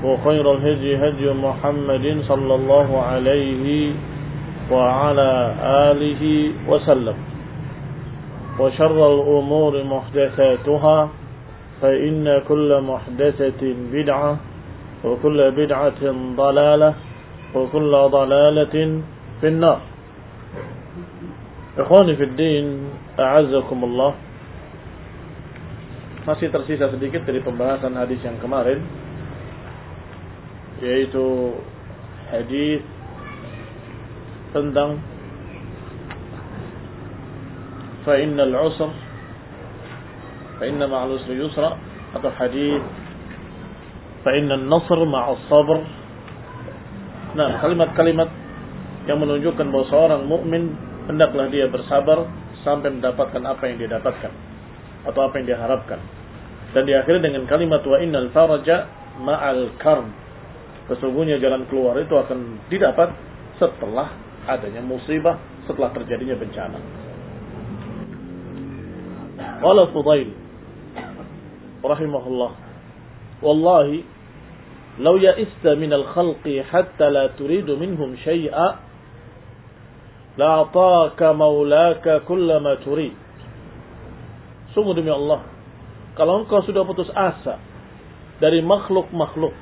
وخير الهدي هدي محمد صلى الله عليه وعلى آله وسلم. وشر الأمور محدثاتها فإن كل محدثة بدعة وكل بدعة ضلالة وكل ضلالة في النار. إخواني في الدين أعزكم الله. Masih tersisa sedikit dari pembahasan hadis yang kemarin. Yaitu hadis tentang usr fa inna ma'al usri yusra atau hadis fa innan nasr ma'as sabr nah kalimat-kalimat yang menunjukkan bahwa seorang mukmin hendaklah dia bersabar sampai mendapatkan apa yang dia dapatkan atau apa yang dia harapkan. Dan diakhiri dengan kalimat wa innal faraja ma'al karb Sesungguhnya jalan keluar itu akan didapat setelah adanya musibah, setelah terjadinya bencana. Qala Fudail rahimahullah Wallahi law ya'ista min al-khalqi hatta la turidu minhum shay'a la'ataka maulaka kullama turid Sungguh demi Allah kalau engkau sudah putus asa dari makhluk-makhluk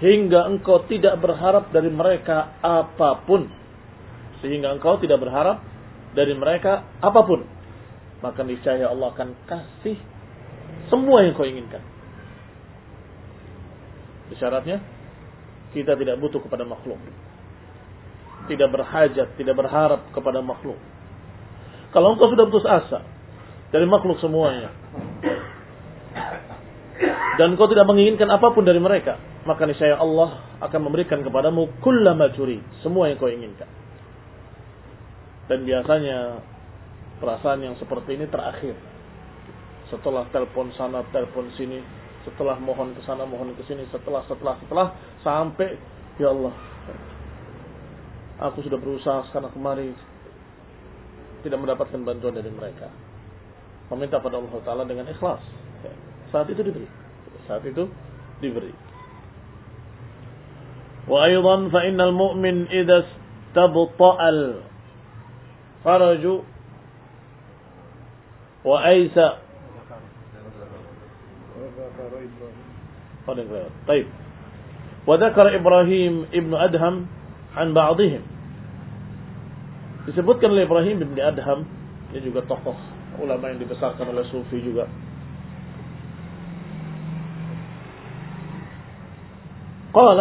hingga engkau tidak berharap dari mereka apa pun. Sehingga engkau tidak berharap dari mereka apa pun. Maka niscaya Allah akan kasih semua yang kau inginkan. Syaratnya kita tidak butuh kepada makhluk. Tidak berhajat tidak berharap kepada makhluk. Kalau engkau sudah putus asa dari makhluk semuanya dan kau tidak menginginkan apa pun dari mereka, maka niscaya Allah akan memberikan kepadamu kullama turi, semua yang kau inginkan. Dan biasanya perasaan yang seperti ini terakhir. Setelah telepon sana, telepon sini, setelah mohon ke sana, mohon ke sini, setelah setelah setelah sampai ya Allah. Aku sudah berusaha sekarang kemari tidak mendapatkan bantuan dari mereka. Meminta pada Allah Taala dengan ikhlas. Saat itu diberi saat itu diberi. Innal mu'min idza tabta'al faraju wa aisa طيب وذكر إبراهيم ابن أدهم عن بعضهم disebutkan oleh Ibrahim bin Adham ini juga tokoh ulama yang dibesarkan oleh Sufi juga قال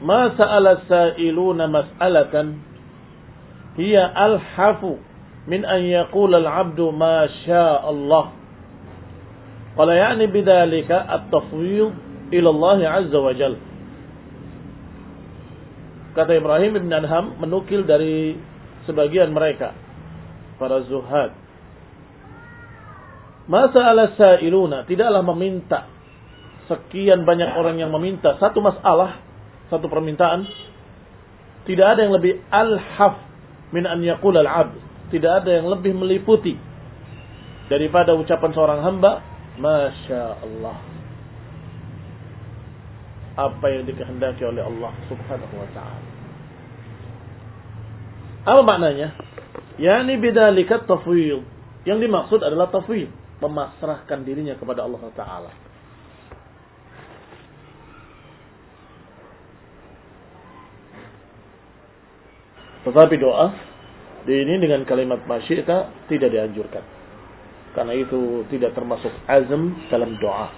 ma sa'ala sa'iluna mas'alatan hiya alhafu min an yaqula al-'abdu ma syaa Allah. Qala ya'ni bidzalika at-tafwid ila Allah 'azza wa jalla. Kata Ibrahim bin Anham menukil dari sebagian mereka para zuhad. Masalah sa'iluna tidaklah meminta sekian banyak orang yang meminta satu masalah satu permintaan. Tidak ada yang lebih alhaf min an yaqul al-'abd. Tidak ada yang lebih meliputi daripada ucapan seorang hamba, Masya Allah. Apa yang dikehendaki oleh Allah subhanahu wa ta'ala. Apa maknanya? Yani bidalika tafwid. Yang dimaksud adalah tafwid. Memasrahkan dirinya kepada Allah Ta'ala. Tetapi doa ini dengan kalimat masyita tidak dianjurkan. Karena itu tidak termasuk azam dalam doa.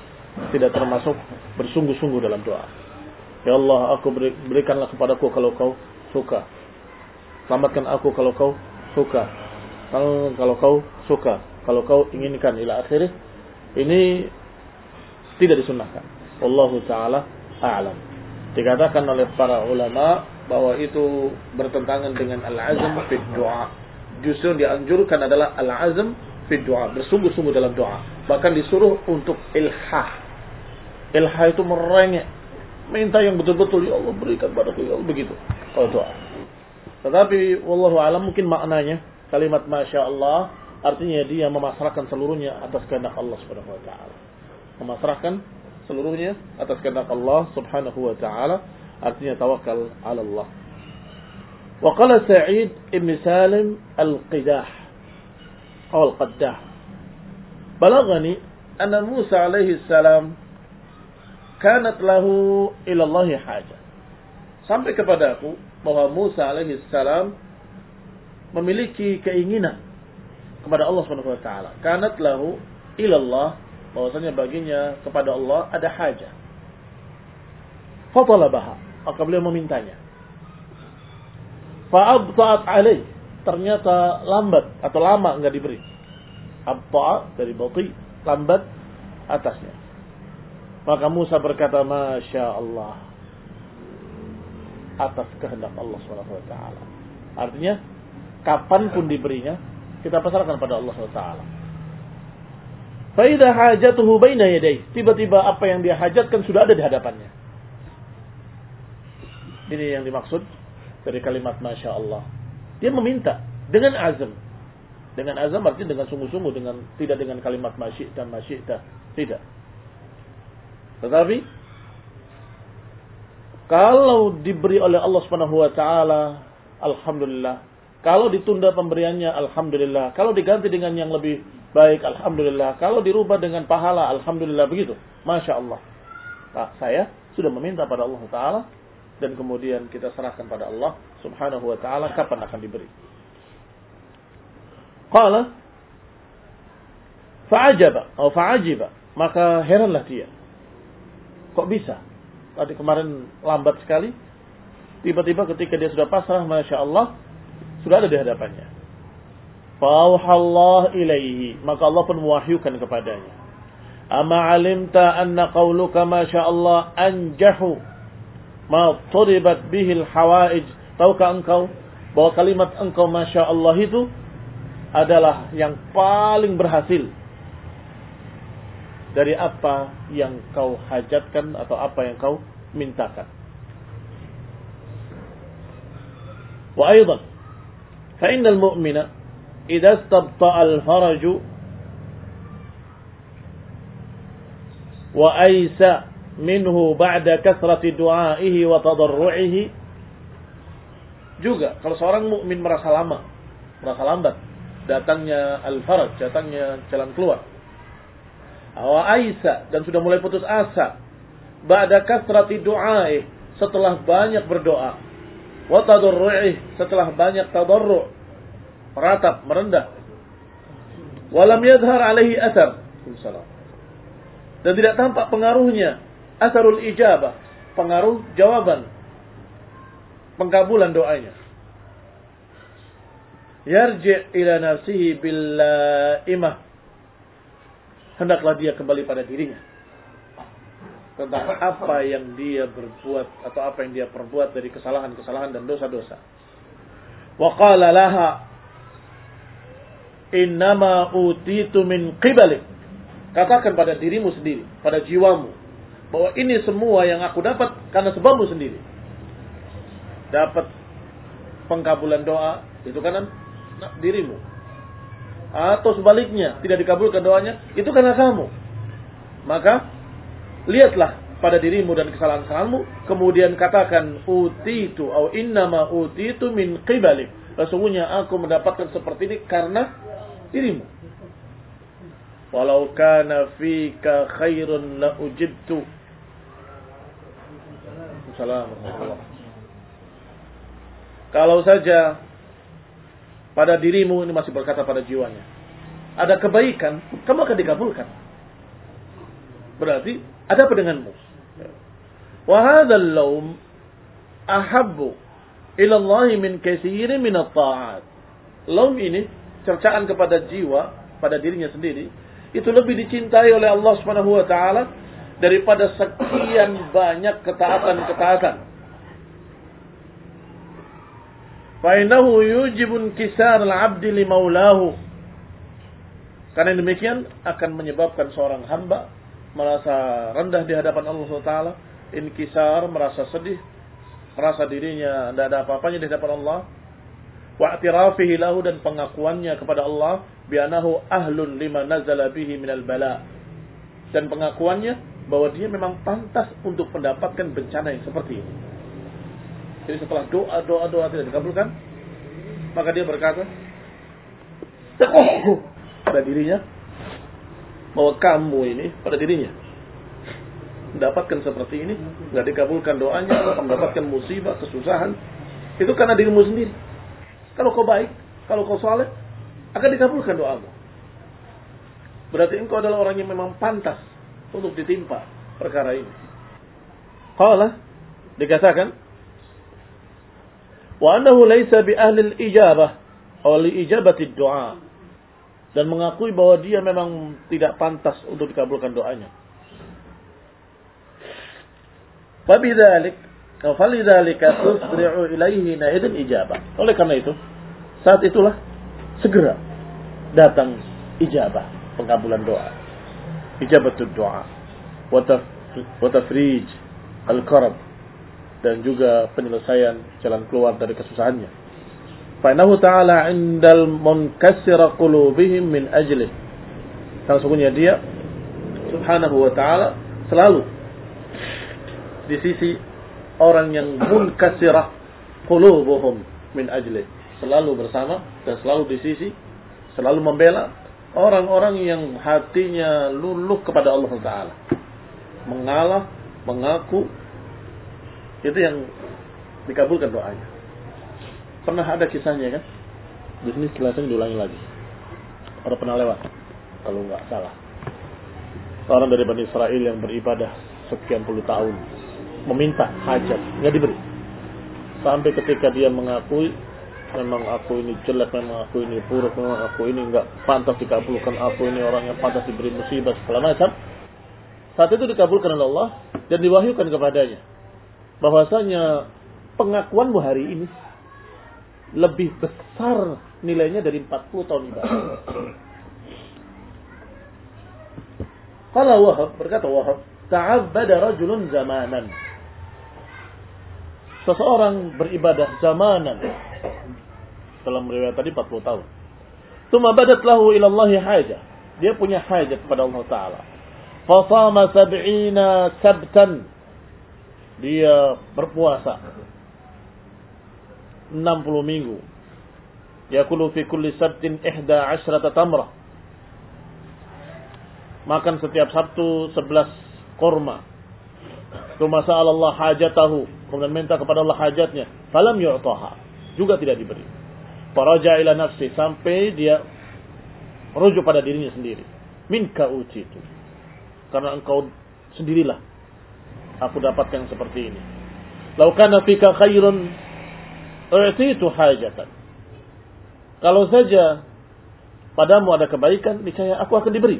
Tidak termasuk bersungguh-sungguh dalam doa. Ya Allah, aku berikanlah kepadaku kalau kau suka. Selamatkan aku kalau kau suka. Kalau kau suka. Kalau kau inginkan ila akhirnya. Ini tidak disunahkan. Allahu Ta'ala a'lam. Dikatakan oleh para ulama bahwa itu bertentangan dengan al-azm fi doa. Justru dianjurkan adalah al-azm fi doa, bersungguh-sungguh dalam doa. Bahkan disuruh untuk ilhah. Ilhah itu merengek, minta yang betul-betul ya Allah berikan padaku ya Allah begitu. Kalau doa. Tetapi wallahu alam mungkin maknanya kalimat masya Allah artinya dia memasrahkan seluruhnya atas kehendak Allah Subhanahu wa taala. Memasrahkan seluruhnya atas kehendak Allah Subhanahu wa taala artinya tawakal ala Allah. Wa qala Sa'id ibn Salim al-Qidah atau al-Qaddah. Balagani anna Musa alaihi salam kanat lahu ila Allah haja. Sampai kepadaku bahwa Musa alaihi salam memiliki keinginan kepada Allah Subhanahu wa taala. Kanat lahu ila Allah bahwasanya baginya kepada Allah ada hajat. Fatalabaha maka beliau memintanya. Fa'abta'at alaih. Ternyata lambat atau lama enggak diberi. Abta'a dari bati, lambat atasnya. Maka Musa berkata, Masya Allah. Atas kehendak Allah SWT. Artinya, kapan pun diberinya, kita pasarkan pada Allah SWT. Faidah hajatuhu baina yadai. Tiba-tiba apa yang dia hajatkan sudah ada di hadapannya. Ini yang dimaksud dari kalimat Masya Allah. Dia meminta dengan azam. Dengan azam artinya dengan sungguh-sungguh. dengan Tidak dengan kalimat masyik dan. Tidak. Tetapi kalau diberi oleh Allah Subhanahu wa taala, alhamdulillah. Kalau ditunda pemberiannya, alhamdulillah. Kalau diganti dengan yang lebih baik, alhamdulillah. Kalau dirubah dengan pahala, alhamdulillah begitu. Masya Allah. Nah, saya sudah meminta pada Allah Taala dan kemudian kita serahkan pada Allah Subhanahu wa taala kapan akan diberi. Qala fa'ajaba atau fa'ajiba, maka heranlah dia. Kok bisa? Tadi kemarin lambat sekali, tiba-tiba ketika dia sudah pasrah, masya Allah, sudah ada di hadapannya. Fauhallah ilaihi, maka Allah pun mewahyukan kepadanya. Ama alimta anna qawluka masya Allah anjahu ma turibat bihil hawaij. Tahukah engkau bahwa kalimat engkau Masya Allah itu adalah yang paling berhasil dari apa yang kau hajatkan atau apa yang kau mintakan. Wa aydan, fa innal mu'mina idza istabta'a al-faraju wa aysa minhu ba'da kasrati du'aihi wa tadarru'ihi juga kalau seorang mukmin merasa lama, merasa lambat datangnya al-faraj, datangnya jalan keluar. Awa Aisa dan sudah mulai putus asa. Ba'da kasrati du'ai setelah banyak berdoa. Wa tadarru'i setelah banyak tadarru' meratap, merendah. Walam yadhar alaihi athar. Dan tidak tampak pengaruhnya asarul ijabah, pengaruh jawaban, pengkabulan doanya. Yarji' ila nafsihi imah. hendaklah dia kembali pada dirinya. Tentang apa yang dia berbuat atau apa yang dia perbuat dari kesalahan-kesalahan dan dosa-dosa. Wa qala laha innama utitu min qibalik. Katakan pada dirimu sendiri, pada jiwamu, bahwa ini semua yang aku dapat karena sebabmu sendiri. Dapat pengkabulan doa, itu kan dirimu. Atau sebaliknya, tidak dikabulkan doanya, itu karena kamu. Maka, lihatlah pada dirimu dan kesalahan-kesalahanmu, kemudian katakan, utitu, au innama utitu min qibalik. Sesungguhnya aku mendapatkan seperti ini karena dirimu. Walau kana fika khairun la ujibtu. Assalamualaikum. Kalau saja pada dirimu ini masih berkata pada jiwanya. Ada kebaikan, kamu akan dikabulkan. Berarti ada apa denganmu? Wahadal laum ahabbu ila Allah min katsirin min at-ta'at. Laum ini cercaan kepada jiwa, pada dirinya sendiri, itu lebih dicintai oleh Allah Subhanahu wa taala daripada sekian banyak ketaatan-ketaatan. Fainahu yujibun kisar al-abdi li maulahu. Karena demikian akan menyebabkan seorang hamba merasa rendah di hadapan Allah SWT. Inkisar, merasa sedih. Merasa dirinya tidak ada apa-apanya di hadapan Allah. Wa'tirafihi lahu dan pengakuannya kepada Allah. Bianahu ahlun lima nazala bihi minal bala. Dan pengakuannya bahwa dia memang pantas untuk mendapatkan bencana yang seperti ini. Jadi setelah doa, doa, doa tidak dikabulkan, maka dia berkata pada dirinya bahwa kamu ini pada dirinya mendapatkan seperti ini, nggak dikabulkan doanya, mendapatkan musibah, kesusahan, itu karena dirimu sendiri. Kalau kau baik, kalau kau soleh, akan dikabulkan doamu. Berarti engkau adalah orang yang memang pantas untuk ditimpa perkara ini. Kalau dikatakan wa annahu laisa bi ahli al-ijabah aw li ijabati doa dan mengakui bahwa dia memang tidak pantas untuk dikabulkan doanya. Fabidzalik falidzalika tusri'u ilaihi naidul ijabah. Oleh karena itu, saat itulah segera datang ijabah, pengabulan doa. Ijabatul doa. Wa tafrij al-karab dan juga penyelesaian jalan keluar dari kesusahannya. Fa'inahu ta'ala indal munkasira qulubihim min ajlih. Karena sungguhnya dia subhanahu wa ta'ala selalu di sisi orang yang munkasirah qulubuhum min ajlih. Selalu bersama dan selalu di sisi selalu membela orang-orang yang hatinya luluh kepada Allah Taala. Mengalah, mengaku itu yang dikabulkan doanya. Pernah ada kisahnya kan? Di sini kilasnya diulangi lagi. Orang pernah lewat, kalau nggak salah. Orang dari Bani Israel yang beribadah sekian puluh tahun meminta hajat nggak diberi sampai ketika dia mengakui memang aku ini jelek memang aku ini buruk memang aku ini nggak pantas dikabulkan aku ini orang yang pantas diberi musibah segala macam saat itu dikabulkan oleh Allah dan diwahyukan kepadanya bahwasanya pengakuanmu hari ini lebih besar nilainya dari 40 tahun ibadah. Kalau Wahab berkata Wahab, ta'abbada rajulun zamanan. Seseorang beribadah zamanan. Dalam riwayat tadi 40 tahun. Tuma badat lahu ilallahi hajah. Dia punya hajat kepada Allah Ta'ala. Fasama sab'ina sabtan dia berpuasa 60 minggu. Yakulu fi kulli sabtin ihda asyrata tamrah. Makan setiap Sabtu 11 korma. Tuma Allah hajatahu. Kemudian minta kepada Allah hajatnya. Falam yu'taha. Juga tidak diberi. Faraja ila nafsi. Sampai dia rujuk pada dirinya sendiri. Minka uci itu. Karena engkau sendirilah aku dapatkan seperti ini. Laukana fika khairun itu hajatan. Kalau saja padamu ada kebaikan, niscaya aku akan diberi.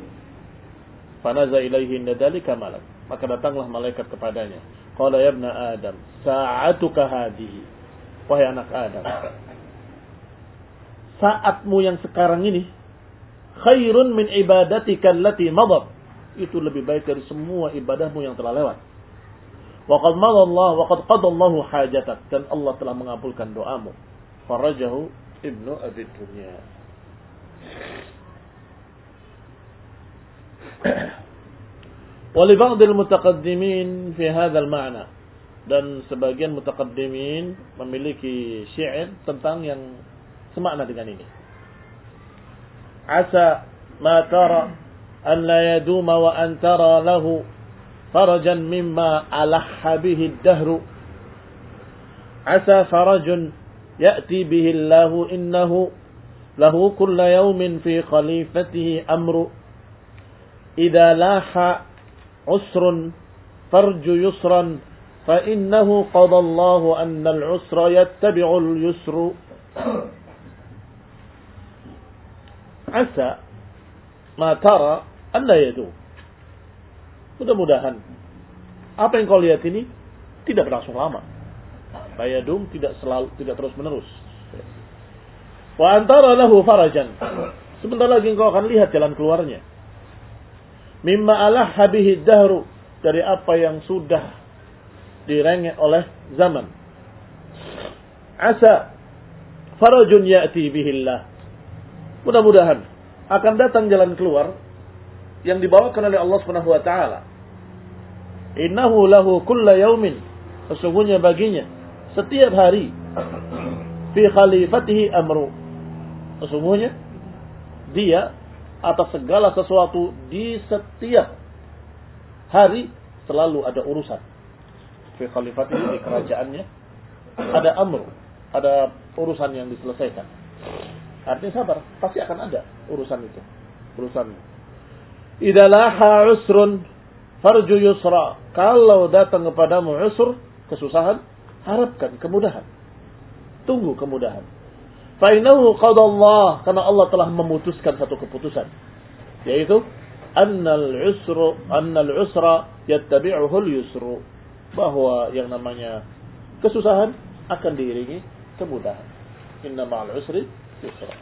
Fanaza ilaihi nadalika malak. Maka datanglah malaikat kepadanya. Qala ya Adam, sa'atuka hadihi. Wahai anak Adam Saatmu yang sekarang ini khairun min ibadatika allati madat. Itu lebih baik dari semua ibadahmu yang telah lewat. Waqad Allah, waqad qadallahu hajatak dan Allah telah mengabulkan doamu. Farajahu Ibnu Abi Dunya. ولبعض المتقدمين في هذا المعنى dan sebagian mutaqaddimin memiliki syair tentang yang semakna dengan ini. Asa ma tara an la yaduma wa an tara lahu farajan mimma alahha bihi ad-dahr. Asa farajun ya'ti bihi Allah innahu lahu kulla yawmin fi khalifatihi amru. Idza laha usrun farju yusran فإنه قضى الله أن العسر يتبع اليسر عسى ما ترى أن لا يدوم mudah-mudahan apa yang kau lihat ini tidak berlangsung lama bayadum tidak selalu tidak terus menerus wa antara lahu farajan sebentar lagi engkau akan lihat jalan keluarnya mimma alah habihi dahru dari apa yang sudah direngek oleh zaman. Asa farajun ya'ti bihillah. Mudah-mudahan akan datang jalan keluar yang dibawakan oleh Allah Subhanahu wa taala. Innahu lahu kulla yaumin. Sesungguhnya baginya setiap hari fi khalifatihi amru. Sesungguhnya dia atas segala sesuatu di setiap hari selalu ada urusan fi khalifatihi di kerajaannya ada amr, ada urusan yang diselesaikan. Artinya sabar, pasti akan ada urusan itu. Urusan. Idalaha usrun farju yusra. Kalau datang kepadamu usur, kesusahan, harapkan kemudahan. Tunggu kemudahan. Fainahu qadallah karena Allah telah memutuskan satu keputusan yaitu annal usru annal usra yattabi'uhu al-yusru bahwa yang namanya kesusahan akan diiringi kemudahan. Inna ma'al usri yusra.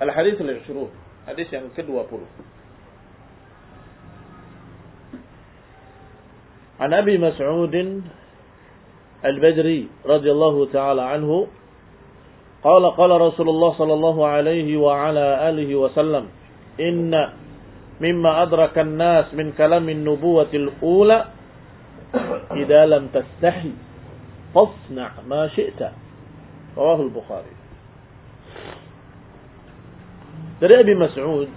Al-hadis al-20. Hadis yang ke-20. عن أبي مسعود البدري رضي الله تعالى عنه قال قال رسول الله صلى الله عليه وعلى آله وسلم إن mimma adrakan nas min kalamin nubuwatil ula idza lam tastahi fasna' ma syi'ta. Rawahu al-bukhari dari Abi Mas'ud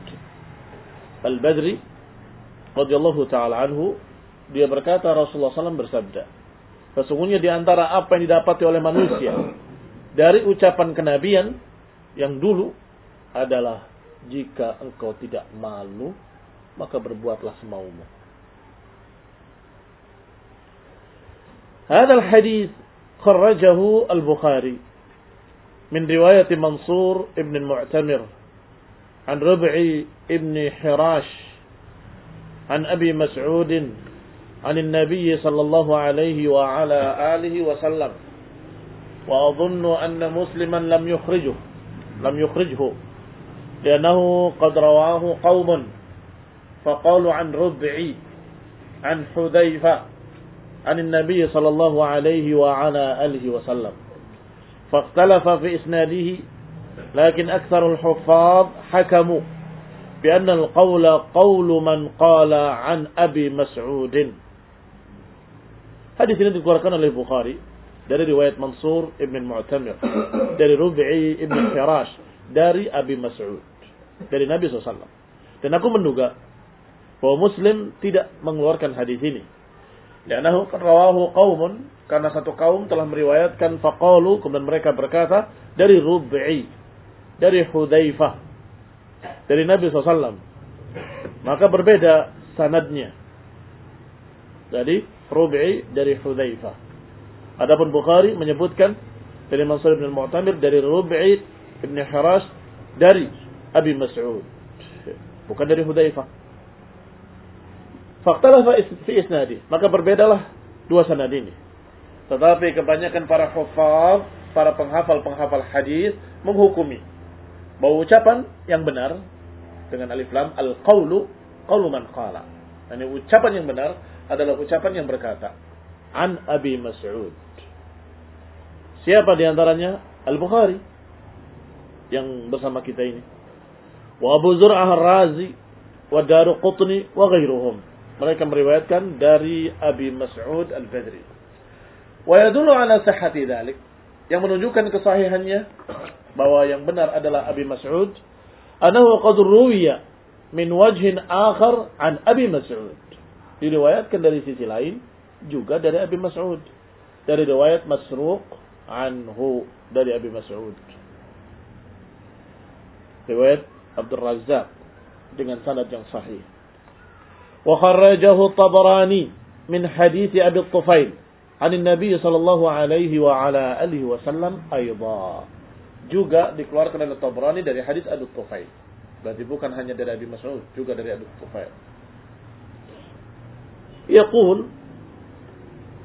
Al-Badri radhiyallahu taala anhu dia berkata Rasulullah SAW bersabda sesungguhnya di antara apa yang didapati oleh manusia dari ucapan kenabian yang dulu adalah jika engkau tidak malu maka berbuatlah semaumu. هذا الحديث خرجه البخاري من رواية منصور ابن المعتمر عن ربعي ابن حراش عن أبي مسعود عن النبي صلى الله عليه وعلى آله وسلم وأظن أن مسلما لم يخرجه لم يخرجه لأنه قد رواه قوم فقالوا عن ربعي عن حذيفة عن النبي صلى الله عليه وعلى أله وسلم. فاختلف في إسناده لكن أكثر الحفاظ حكموا بأن القول قول من قال عن أبي مسعود. حديث الذي كان له بخاري ابن المعتمر Mansur ربعي ابن الحراش Rubi'i أبي مسعود Dari Abi صلى الله عليه وسلم Dan aku menduga bahwa Muslim tidak mengeluarkan hadis ini. Lianahu rawahu qaumun karena satu kaum telah meriwayatkan faqalu kemudian mereka berkata dari Rubi'i, dari Hudzaifah, dari Nabi SAW. Maka berbeda sanadnya. Jadi Rub'i dari Hudzaifah. Adapun Bukhari menyebutkan dari Mansur bin Al-Mu'tamir dari Rub'i bin Hirash dari Abi Mas'ud. Bukan dari Hudzaifah. Faktalafa fi isnadi. Maka berbedalah dua sanad ini. Tetapi kebanyakan para hufaz, para penghafal-penghafal hadis menghukumi bahwa ucapan yang benar dengan alif lam al-qaulu qaulu man qala. Yani ucapan yang benar adalah ucapan yang berkata an Abi Mas'ud. Siapa di antaranya? Al-Bukhari yang bersama kita ini. Wa Abu Zur'ah Ar-Razi wa Daruqutni wa ghairuhum. Mereka meriwayatkan dari Abi Mas'ud Al-Badri. Wa yadullu ala sihhati dzalik. Yang menunjukkan kesahihannya bahwa yang benar adalah Abi Mas'ud anahu qad ruwiya min wajhin akhar an Abi Mas'ud. Diriwayatkan dari sisi lain juga dari Abi Mas'ud. Dari riwayat Masruq anhu dari Abi Mas'ud. Riwayat Abdul Razzaq dengan sanad yang sahih. Wa kharrajahu Tabarani min hadits Abi Tufail عن النبي صلى الله عليه وعلى آله وسلم أيضا juga dikeluarkan oleh Tabrani dari hadis Abu Tufail. Berarti bukan hanya dari Abi Mas'ud, juga dari Abu Tufail. Yaqul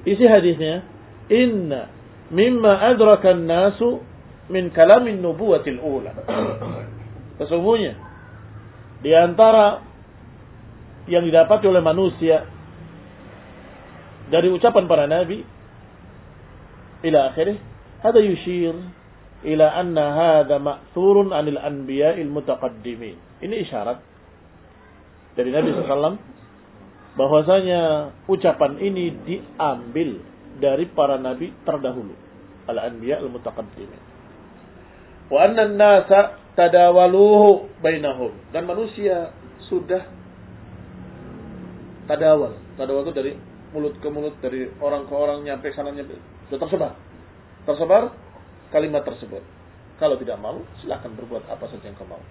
isi hadisnya, "Inna mimma adraka an-nasu min kalamin nubuwatil ula." Sesungguhnya di antara yang didapati oleh manusia dari ucapan para nabi ila akhirih hada yushir ila anna hadha ma'thurun anil anbiya'il mutaqaddimin. Ini isyarat dari Nabi SAW bahwasanya ucapan ini diambil dari para nabi terdahulu al anbiya al mutaqaddimin. Wa anna an-nasa tadawaluhu bainahum. Dan manusia sudah tadawal tadawal itu dari mulut ke mulut dari orang ke orang nyampe sana nyampe sudah tersebar. Tersebar kalimat tersebut. Kalau tidak mau silahkan berbuat apa saja yang kau mau.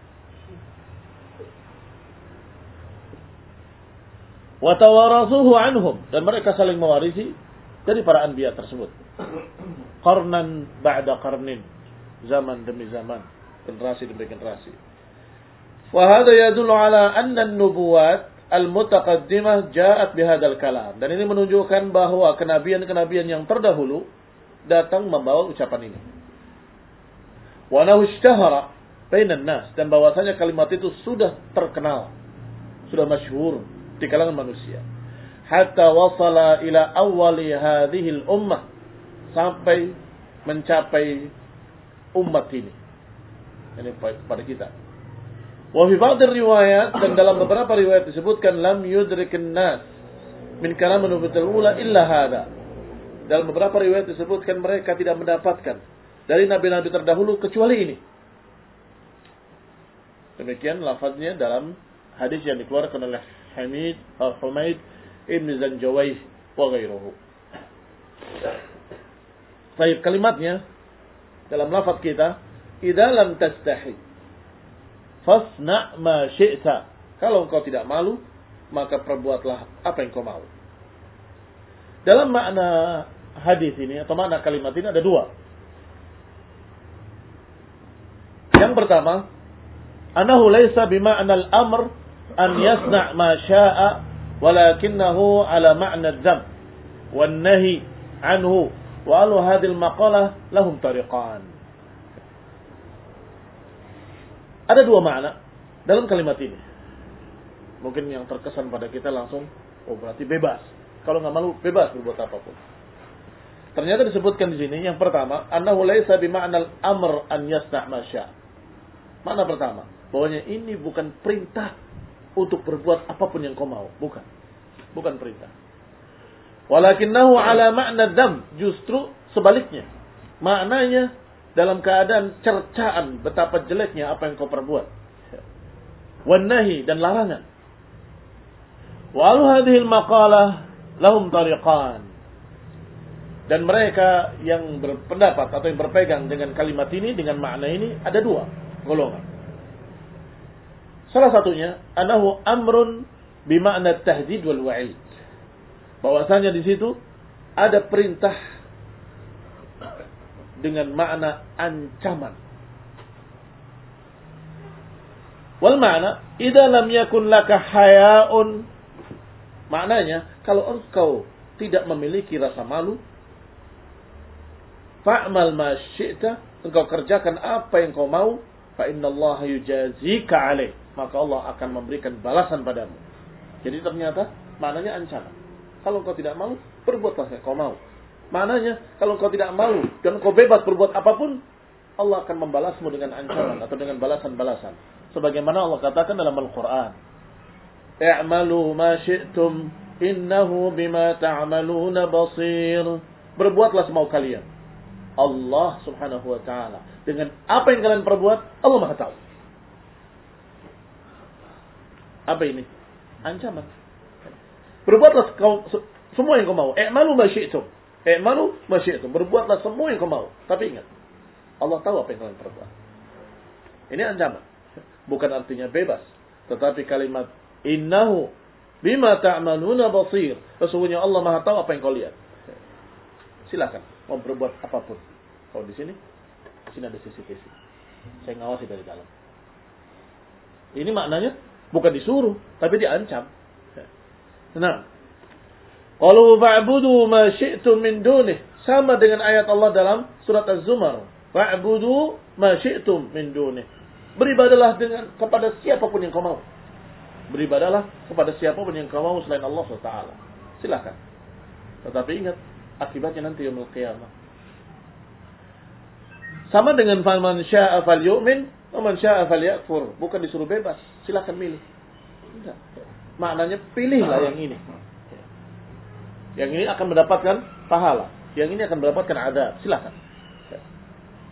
Watawarasuhu anhum. Dan mereka saling mewarisi dari para anbiya tersebut. Qarnan ba'da qarnin. Zaman demi zaman. Generasi demi generasi. Wa hadha yadullu ala anna an-nubuwat al-mutaqaddimah ja'at bihadal kalam. Dan ini menunjukkan bahwa kenabian-kenabian yang terdahulu datang membawa ucapan ini. Wa nahu ishtahara bainan nas dan bahwasanya kalimat itu sudah terkenal, sudah masyhur di kalangan manusia. Hatta wasala ila awwali hadhihi al-ummah sampai mencapai umat ini. Ini pada kita. Wa fi riwayat dan dalam beberapa riwayat disebutkan lam yudrikin nas min kalam nubuwatil ula illa hada. Dalam beberapa riwayat disebutkan mereka tidak mendapatkan dari nabi-nabi terdahulu kecuali ini. Demikian lafaznya dalam hadis yang dikeluarkan oleh Hamid Humaid Ibn Zanjawai wa ghairuhu. Baik kalimatnya dalam lafaz kita, "Idza lam tastahi" Fasna ma syi'ta. Kalau engkau tidak malu, maka perbuatlah apa yang kau mau. Dalam makna hadis ini atau makna kalimat ini ada dua. Yang pertama, anahu laisa bima'na al-amr an yasna' ma sya'a walakinahu ala ma'na dzam wan nahi anhu wa alu hadhihi al-maqalah lahum tariqan. Ada dua makna dalam kalimat ini. Mungkin yang terkesan pada kita langsung, oh berarti bebas. Kalau nggak malu, bebas berbuat apa pun. Ternyata disebutkan di sini yang pertama, annahu laisa bima'nal amr an yasna' masya. Mana pertama? Bahwanya ini bukan perintah untuk berbuat apa pun yang kau mau, bukan. Bukan perintah. Walakinnahu ala makna dam, justru sebaliknya. Maknanya dalam keadaan cercaan betapa jeleknya apa yang kau perbuat. Wanahi dan larangan. Walu hadhil lahum tariqan. Dan mereka yang berpendapat atau yang berpegang dengan kalimat ini, dengan makna ini, ada dua golongan. Salah satunya, anahu amrun bimakna tahdid wal wa'id. Bahwasanya di situ ada perintah dengan makna ancaman. Wal makna, idza lam yakun laka haya'un. Maknanya kalau engkau tidak memiliki rasa malu fa'mal ma syi'ta engkau kerjakan apa yang kau mau fa innallaha yujazika alaih. Maka Allah akan memberikan balasan padamu. Jadi ternyata maknanya ancaman. Kalau kau tidak mau berbuatlah yang kau mau maknanya kalau kau tidak mau dan kau bebas berbuat apa pun Allah akan membalasmu dengan ancaman atau dengan balasan-balasan. Sebagaimana Allah katakan dalam Al-Qur'an i'malu ma syi'tum innahu bima ta'maluna basir. Berbuatlah semau kalian. Allah Subhanahu wa taala. Dengan apa yang kalian perbuat Allah Maha tahu. Apa ini? Ancaman. Berbuatlah kau semua yang kau mau. I'malu ma syi'tum i'malu ma syi'tum berbuatlah semua yang kau mau tapi ingat Allah tahu apa yang kalian perbuat ini ancaman bukan artinya bebas tetapi kalimat Innahu bima ta'maluna basir. Sesungguhnya Allah Maha tahu apa yang kau lihat. Silakan mau berbuat apa pun. Kalau di sini, di sini ada CCTV. Saya ngawasi dari dalam. Ini maknanya bukan disuruh, tapi diancam. Nah, kalau fa'budu ma syi'tum min dunih. Sama dengan ayat Allah dalam surat Az-Zumar. Fa'budu ma syi'tum min dunih. Beribadalah dengan kepada siapa pun yang kau mau beribadalah kepada siapa pun yang kau mau selain Allah SWT. Silakan. Tetapi ingat, akibatnya nanti yaumul qiyamah. Sama dengan faman sya'a fal yu'min, faman sya'a fal yakfur. Bukan disuruh bebas. Silakan milih. Tidak. Maknanya pilihlah yang ini. Yang ini akan mendapatkan pahala. Yang ini akan mendapatkan adab. Silakan.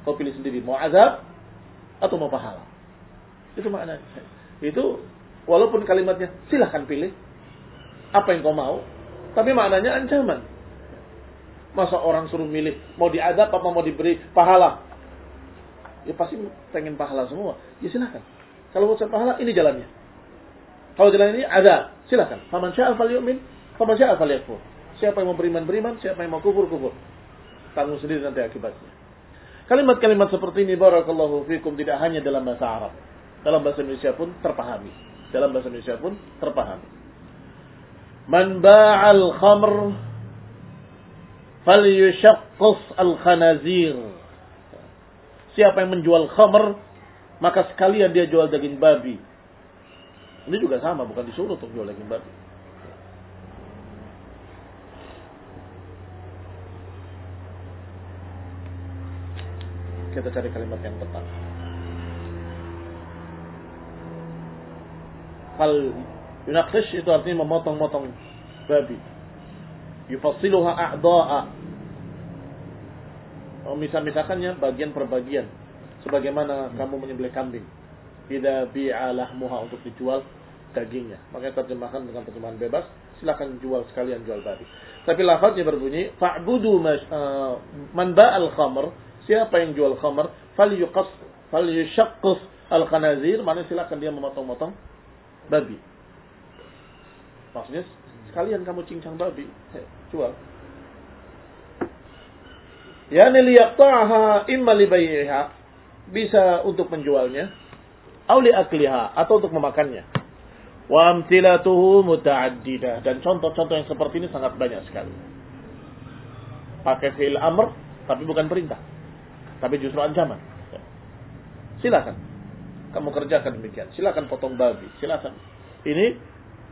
Kau pilih sendiri. Mau azab atau mau pahala. Itu maknanya. Itu Walaupun kalimatnya silahkan pilih apa yang kau mau, tapi maknanya ancaman. Masa orang suruh milih mau diadab apa mau diberi pahala? Ya pasti pengen pahala semua. Ya silahkan. Kalau mau pahala ini jalannya. Kalau jalan ini ada, silahkan. Faman sya'a falyu'min, faman sya'a falyakfur. Siapa yang mau beriman beriman, siapa yang mau kufur kufur. Tanggung sendiri nanti akibatnya. Kalimat-kalimat seperti ini barakallahu fikum tidak hanya dalam bahasa Arab. Dalam bahasa Indonesia pun terpahami dalam bahasa Indonesia pun terpahami. Man ba'al khamr falyushaqqis al-khanazir. Siapa yang menjual khamr, maka sekalian dia jual daging babi. Ini juga sama, bukan disuruh untuk jual daging babi. Kita cari kalimat yang tepat. Hal yunaqish itu artinya memotong-motong babi. Yufassiluha a'da'a. Misal-misalkannya bagian per bagian. Sebagaimana kamu menyembelih kambing. Tidak bi'alah muha untuk dijual dagingnya. Makanya terjemahkan dengan terjemahan bebas. Silakan jual sekalian jual babi. Tapi lafaznya berbunyi fa'budu uh, man ba'al khamr. Siapa yang jual khamr, fal yuqas fal yushaqqis al khanazir, mana silakan dia memotong-motong babi. Maksudnya sekalian kamu cincang babi, jual. Ya liyaqta'aha imma li bisa untuk menjualnya atau li akliha atau untuk memakannya. Wa amtilatuhu muta'addidah dan contoh-contoh yang seperti ini sangat banyak sekali. Pakai fi'il amr tapi bukan perintah. Tapi justru ancaman. Silakan kamu kerjakan demikian. Silakan potong babi, silakan. Ini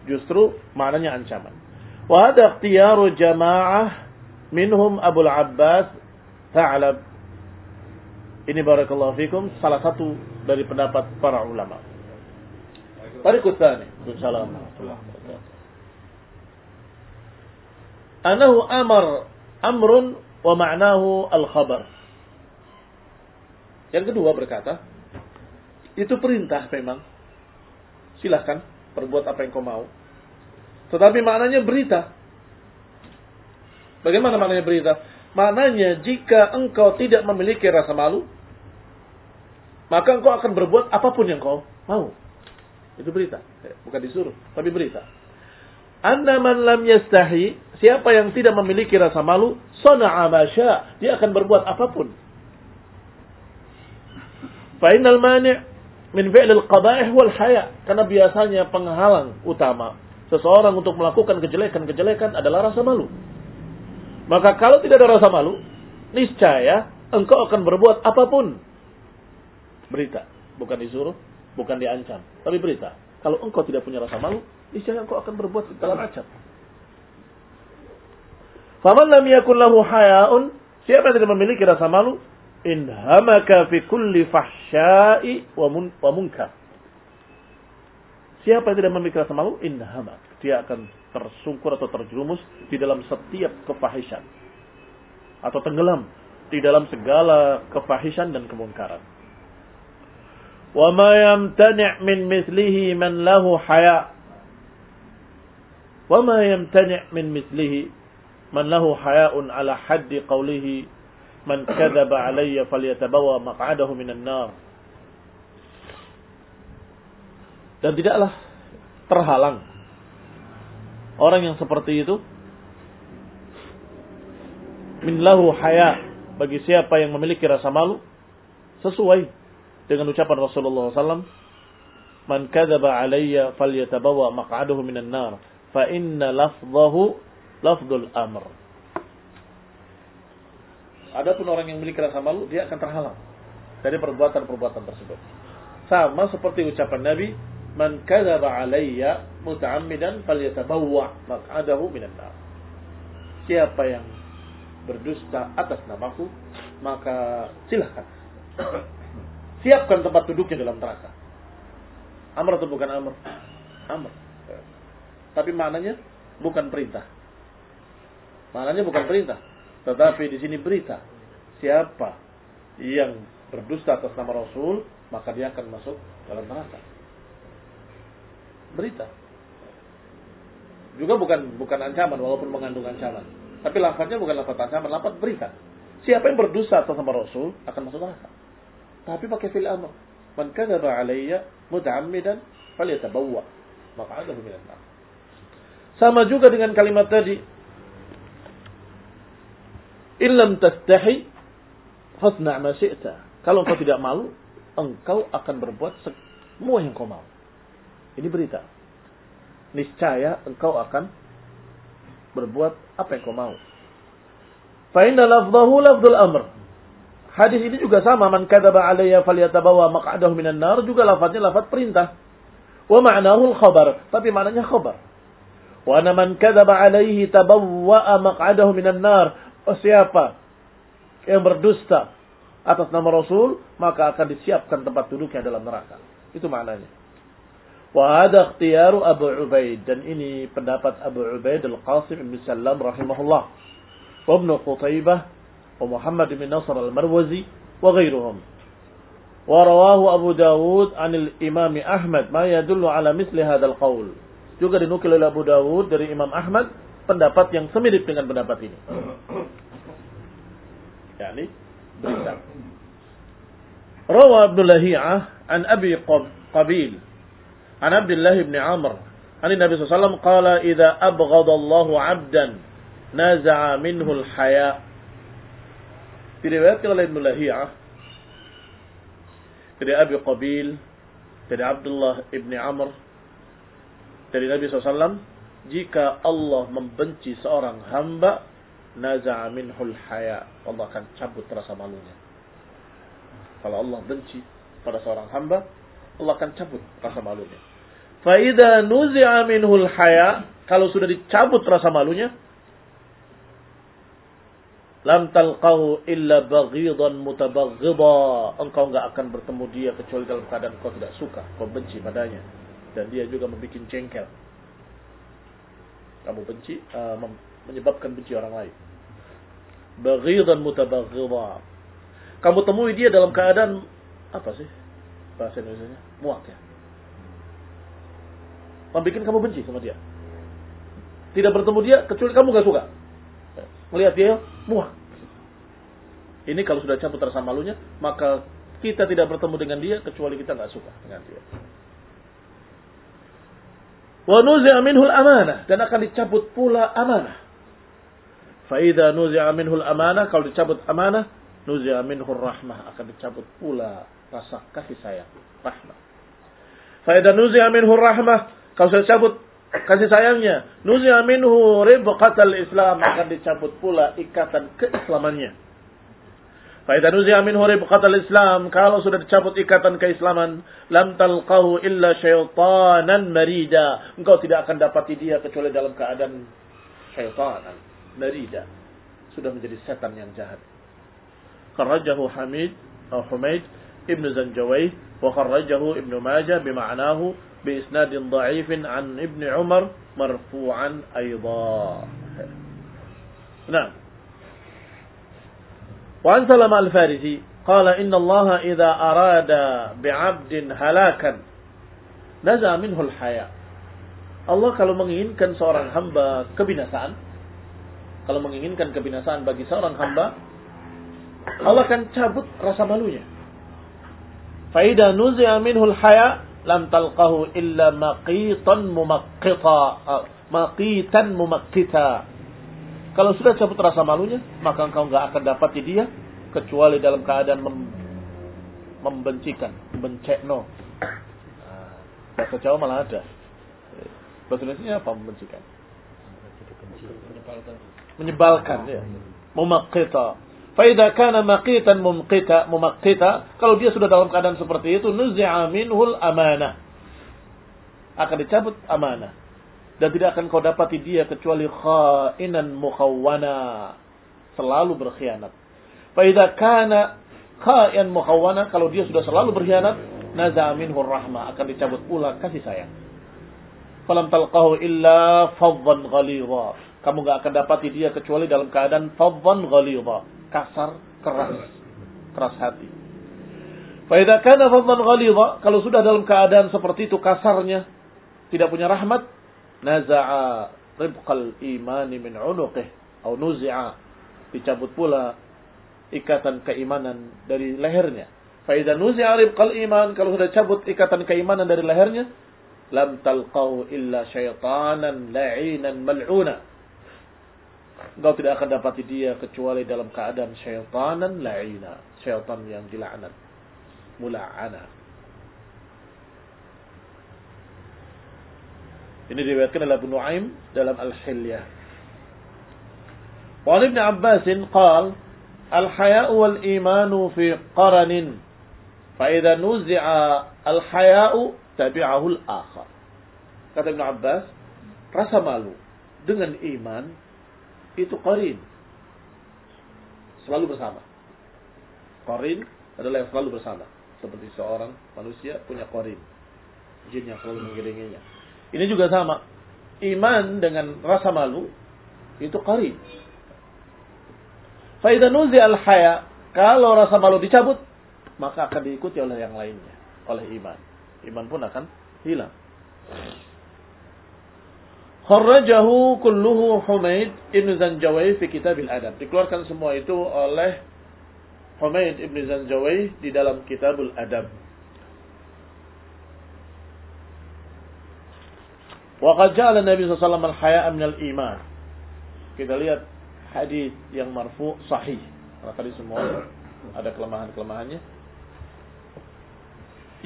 justru maknanya ancaman. Wa hada ikhtiyaru jamaah minhum Abu Abbas Ta'lab. Ini barakallahu fikum salah satu dari pendapat para ulama. Tariqut tsani. Assalamualaikum Anahu amar amrun wa ma'nahu al-khabar. Yang kedua berkata, itu perintah memang. Silahkan perbuat apa yang kau mau. Tetapi maknanya berita. Bagaimana maknanya berita? Maknanya jika engkau tidak memiliki rasa malu, maka engkau akan berbuat apa pun yang kau mau. Itu berita. Bukan disuruh, tapi berita. Anna man lam yastahi, siapa yang tidak memiliki rasa malu, sana'a ma dia akan berbuat apa pun. Fa innal mani' min fi'lil qaba'ih wal haya, karena biasanya penghalang utama seseorang untuk melakukan kejelekan-kejelekan adalah rasa malu. Maka kalau tidak ada rasa malu, niscaya engkau akan berbuat apa pun. Berita, bukan disuruh, bukan diancam, tapi berita. Kalau engkau tidak punya rasa malu, niscaya engkau akan berbuat segala macam. Faman lam yakun lahu haya'un, siapa yang tidak memiliki rasa malu, inhamaka fi kulli fahsyai wa, mun, wa munkar. Siapa yang tidak memiliki rasa malu, inhamak. Dia akan tersungkur atau terjerumus di dalam setiap kefahisan. Atau tenggelam di dalam segala kefahisan dan kemungkaran. Wa ma yamtani' min mislihi man lahu haya. Wa ma yamtani' min mislihi man lahu haya'un ala haddi qawlihi Man kadzaba alayya falyatabawa maq'adahu minan nar. Dan tidaklah terhalang orang yang seperti itu min lahu haya bagi siapa yang memiliki rasa malu sesuai dengan ucapan Rasulullah SAW man kadzaba alayya falyatabawa maq'adahu minan nar fa inna lafdhahu lafdhul amr Adapun orang yang memiliki rasa malu, dia akan terhalang dari perbuatan-perbuatan tersebut. Sama seperti ucapan Nabi, "Man kadzaba alayya muta'ammidan falyatabawwa maq'adahu minan nar." Siapa yang berdusta atas namaku, maka silahkan siapkan tempat duduknya dalam neraka. Amr atau bukan amr? Amr. Tapi maknanya bukan perintah. Maknanya bukan perintah. Tetapi di sini berita. Siapa yang berdusta atas nama Rasul, maka dia akan masuk dalam neraka. Berita. Juga bukan bukan ancaman walaupun mengandung ancaman. Tapi lafaznya bukan lafaz ancaman, lafaz berita. Siapa yang berdusta atas nama Rasul akan masuk neraka. Tapi pakai fil amr. Man kadzaba alayya muta'ammidan falyatabawwa maq'adahu minan nar. Sama juga dengan kalimat tadi. Illam tastahi fasna' ma syi'ta. Kalau engkau tidak malu, engkau akan berbuat semua yang kau mau. Ini berita. Niscaya engkau akan berbuat apa yang kau mau. Fa inna lafzahu lafzul amr. Hadis ini juga sama man kadzaba alayya falyatabawa maq'adahu minan nar juga lafaznya lafaz perintah. Wa ma'nahu al-khabar, tapi maknanya khabar. Wa ana man kadzaba alaihi tabawwa'a maq'adahu minan nar. Oh, siapa yang berdusta atas nama Rasul, maka akan disiapkan tempat duduknya dalam neraka. Itu maknanya. Wa hada ikhtiyaru Abu Ubaid dan ini pendapat Abu Ubaid Al-Qasim bin Salam rahimahullah. Wa Ibn Qutaibah wa Muhammad bin Nasr Al-Marwazi wa ghairuhum. Wa rawahu Abu Dawud anil Imam Ahmad ma yadullu ala misli hadzal qaul. Juga dinukil oleh Abu Dawud dari Imam Ahmad pendapat yang semirip dengan pendapat ini. Yani berita. Rawa Abdul Lahiyah an Abi Qabil an Abdullah bin Amr an Nabi SAW qala idza abghada Allah 'abdan naza'a minhu al-haya diriwayatkan oleh Ibn Lahiyah dari Abi Qabil dari Abdullah ibn Amr dari Nabi SAW, jika Allah membenci seorang hamba, naza'a minhul haya. Allah akan cabut rasa malunya. Kalau Allah benci pada seorang hamba, Allah akan cabut rasa malunya. Faida nuzi'a minhul haya, kalau sudah dicabut rasa malunya, lam talqahu illa baghidan mutabaghidha. Engkau enggak akan bertemu dia kecuali dalam keadaan kau tidak suka, kau benci padanya dan dia juga membuat jengkel. Kamu benci, uh, menyebabkan benci orang lain. Baghidan mutabaghidha. Kamu temui dia dalam keadaan apa sih? Bahasa Indonesia muak ya. Membikin kamu benci sama dia. Tidak bertemu dia kecuali kamu gak suka. Melihat dia muak. Ini kalau sudah cabut rasa malunya, maka kita tidak bertemu dengan dia kecuali kita nggak suka dengan dia. Wa nuzi'a minhu amanah dan akan dicabut pula amanah. Fa idza nuzi'a minhu amanah kalau dicabut amanah, nuzi'a minhu rahmah akan dicabut pula rasa kasih sayang, rahmah. Fa idza nuzi'a minhu rahmah kalau saya cabut kasih sayangnya, nuzi'a minhu ribqatal Islam akan dicabut pula ikatan keislamannya. Faidanuzi amin hore bukatal Islam. Kalau sudah dicabut ikatan keislaman. Lam talqahu illa syaitanan marida. Engkau tidak akan dapati dia kecuali dalam keadaan syaitanan marida. Sudah menjadi setan yang jahat. Karajahu Hamid. Atau Humaid. Ibn Zanjawai. Wa karajahu Ibn Majah. Bima'anahu. Biisnadin da'ifin an Ibn Umar. Marfu'an ayda. Nah. وعن سلمة الفارسي قال إن الله إذا أراد بعبد هلاكا نزع منه الحياة Allah kalau menginginkan seorang hamba kebinasaan, kalau menginginkan kebinasaan bagi seorang hamba, Allah akan cabut rasa malunya. Faida nuzi'a minhul haya lam talqahu illa maqitan mumaqqita maqitan mumaqqita kalau sudah cabut rasa malunya maka engkau enggak akan dapati dia kecuali dalam keadaan mem membencikan membencekno nah, bahasa Jawa malah ada. Bahasa Indonesia apa membencikan? Menyebalkan. Ya. Mumaqqita. Faida kana maqitan mumqita mumaqqita, kalau dia sudah dalam keadaan seperti itu, nuzi'a minhul amanah. Akan dicabut amanah. Dan tidak akan kau dapati dia kecuali khainan mukhawwana. Selalu berkhianat. Faida kana khain mukhawwana, kalau dia sudah selalu berkhianat, naza'a minhul rahmah. Akan dicabut pula kasih sayang. Falam talqahu illa fadhan ghalidha. Kamu gak akan dapati dia kecuali dalam keadaan fadhan ghalidha kasar, keras, keras hati. Faidah kana fadlan ghalidha, kalau sudah dalam keadaan seperti itu kasarnya, tidak punya rahmat, naza'a ribqal imani min unuqih, atau nuzi'a, dicabut pula ikatan keimanan dari lehernya. Faidah nuzi'a ribqal iman, kalau sudah cabut ikatan keimanan dari lehernya, lam talqau illa syaitanan la'inan mal'una Engkau tidak akan dapati dia kecuali dalam keadaan syaitanan la'ina. Syaitan yang dilaknat. Mula'ana. Ini diriwayatkan oleh Abu Nuaim dalam Al-Hilyah. Wa Ibn Abbas qal Al-haya'u wal imanu fi qaranin. Fa idza nuzi'a al-haya'u tabi'ahu al-akhar. Kata Ibn Abbas, rasa malu dengan iman itu korin. Selalu bersama. Korin adalah yang selalu bersama. Seperti seorang manusia punya korin. Jin yang selalu mengiringinya. Ini juga sama. Iman dengan rasa malu itu korin. Faidah nuzi al haya kalau rasa malu dicabut maka akan diikuti oleh yang lainnya, oleh iman. Iman pun akan hilang. Kharrajahu kulluhu Humaid Ibn Zanjawai fi kitab al-adab. Dikeluarkan semua itu oleh Humaid Ibn Zanjawai di dalam kitab al-adab. Wa qad ja'ala Nabi sallallahu al-haya'a min al-iman. Kita lihat hadis yang marfu sahih. Karena tadi semua ada kelemahan-kelemahannya.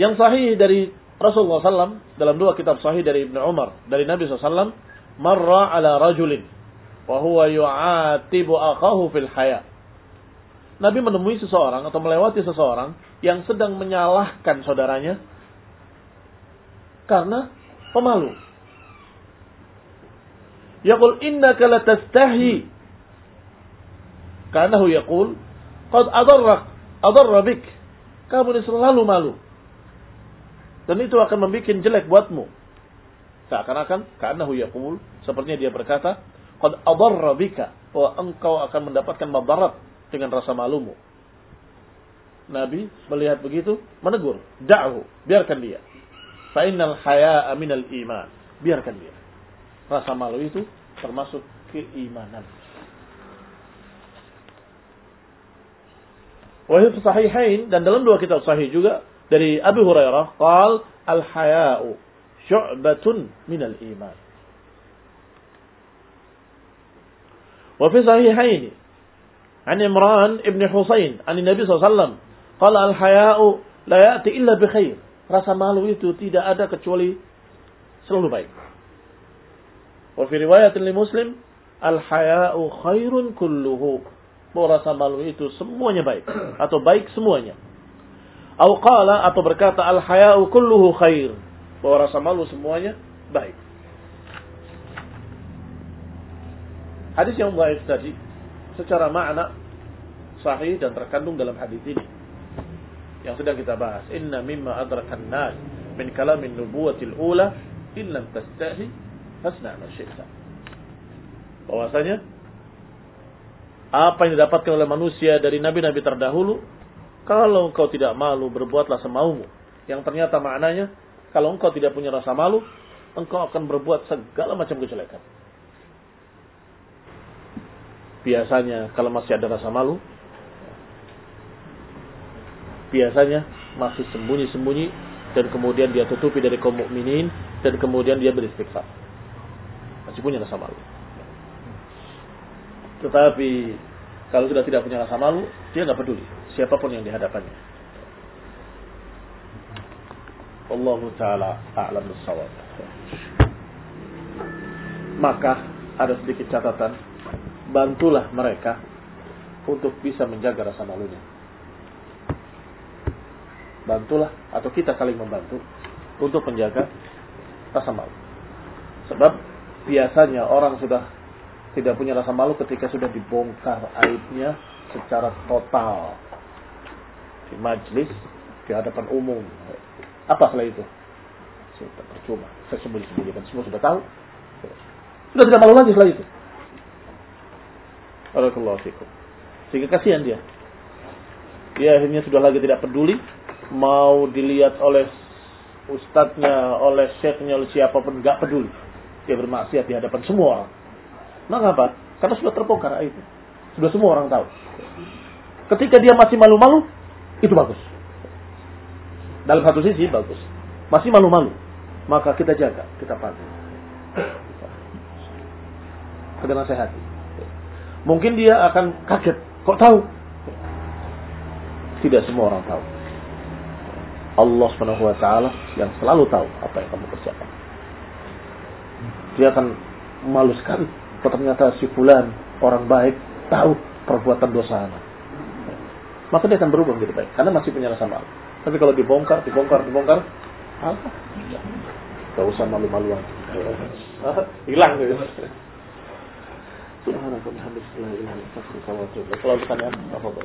Yang sahih dari Rasulullah SAW dalam dua kitab sahih dari Ibnu Umar dari Nabi SAW marra ala rajulin wa huwa yu'atibu akahu fil haya. Nabi menemui seseorang atau melewati seseorang yang sedang menyalahkan saudaranya karena pemalu. Yaqul innaka latastahi. Kanahu yaqul qad adarrak adarra bik. Kamu ini selalu malu. Dan itu akan membuat jelek buatmu. Seakan-akan ka'annahu yaqul sepertinya dia berkata, "Qad adarra bika" bahwa engkau akan mendapatkan madarat dengan rasa malumu. Nabi melihat begitu menegur, "Da'hu, biarkan dia." Fa innal haya'a minal iman. Biarkan dia. Rasa malu itu termasuk keimanan. Wahyu sahihain dan dalam dua kitab sahih juga dari Abu Hurairah, qal al-haya'u syu'batun minal iman. Wa fi sahihain an Imran ibn Husain an Nabi SAW qala al-haya'u la ya'ti illa bi khair. Rasa malu itu tidak ada kecuali selalu baik. Wa fi li Muslim al-haya'u khairun kulluhu. Bahwa rasa malu itu semuanya baik atau baik semuanya. Au qala atau berkata al-haya'u kulluhu khair. Bahwa rasa malu semuanya baik. Hadis yang baik tadi secara makna sahih dan terkandung dalam hadis ini yang sedang kita bahas. Inna mimma adrakan nas min kalamin nubuwatil ula illam tastahi fasna ma syi'ta. Bahwasanya apa yang didapatkan oleh manusia dari nabi-nabi terdahulu kalau engkau tidak malu berbuatlah semaumu. Yang ternyata maknanya kalau engkau tidak punya rasa malu engkau akan berbuat segala macam kejelekan biasanya kalau masih ada rasa malu, biasanya masih sembunyi-sembunyi dan kemudian dia tutupi dari kaum mukminin dan kemudian dia beristighfar. Masih punya rasa malu. Tetapi kalau sudah tidak punya rasa malu, dia nggak peduli siapa pun yang dihadapannya. Allah taala a'lam bissawab. Maka ada sedikit catatan bantulah mereka untuk bisa menjaga rasa malunya. Bantulah atau kita saling membantu untuk menjaga rasa malu. Sebab biasanya orang sudah tidak punya rasa malu ketika sudah dibongkar aibnya secara total di majlis di hadapan umum. Apa setelah itu? Sudah percuma. Saya sembunyi-sembunyikan semua sudah tahu. Sudah tidak malu lagi setelah itu. Barakallahu fikum. Sehingga kasihan dia. Dia akhirnya sudah lagi tidak peduli mau dilihat oleh ustadznya, oleh syekhnya, oleh siapa pun nggak peduli. Dia bermaksiat di hadapan semua orang. Mengapa? Karena sudah terbongkar itu. Sudah semua orang tahu. Ketika dia masih malu-malu, itu bagus. Dalam satu sisi bagus. Masih malu-malu, maka kita jaga, kita panggil. Kita nasihati. Mungkin dia akan kaget. Kok tahu? Tidak semua orang tahu. Allah taala yang selalu tahu apa yang kamu kerjakan. Dia akan malu sekali kalau ternyata si fulan orang baik tahu perbuatan dosa anak. Maka dia akan berubah menjadi baik karena masih punya rasa malu. Tapi kalau dibongkar, dibongkar, dibongkar, apa? Gak usah malu-maluan. Hilang gitu. Subhanallah, alhamdulillah, la ilaha illallah,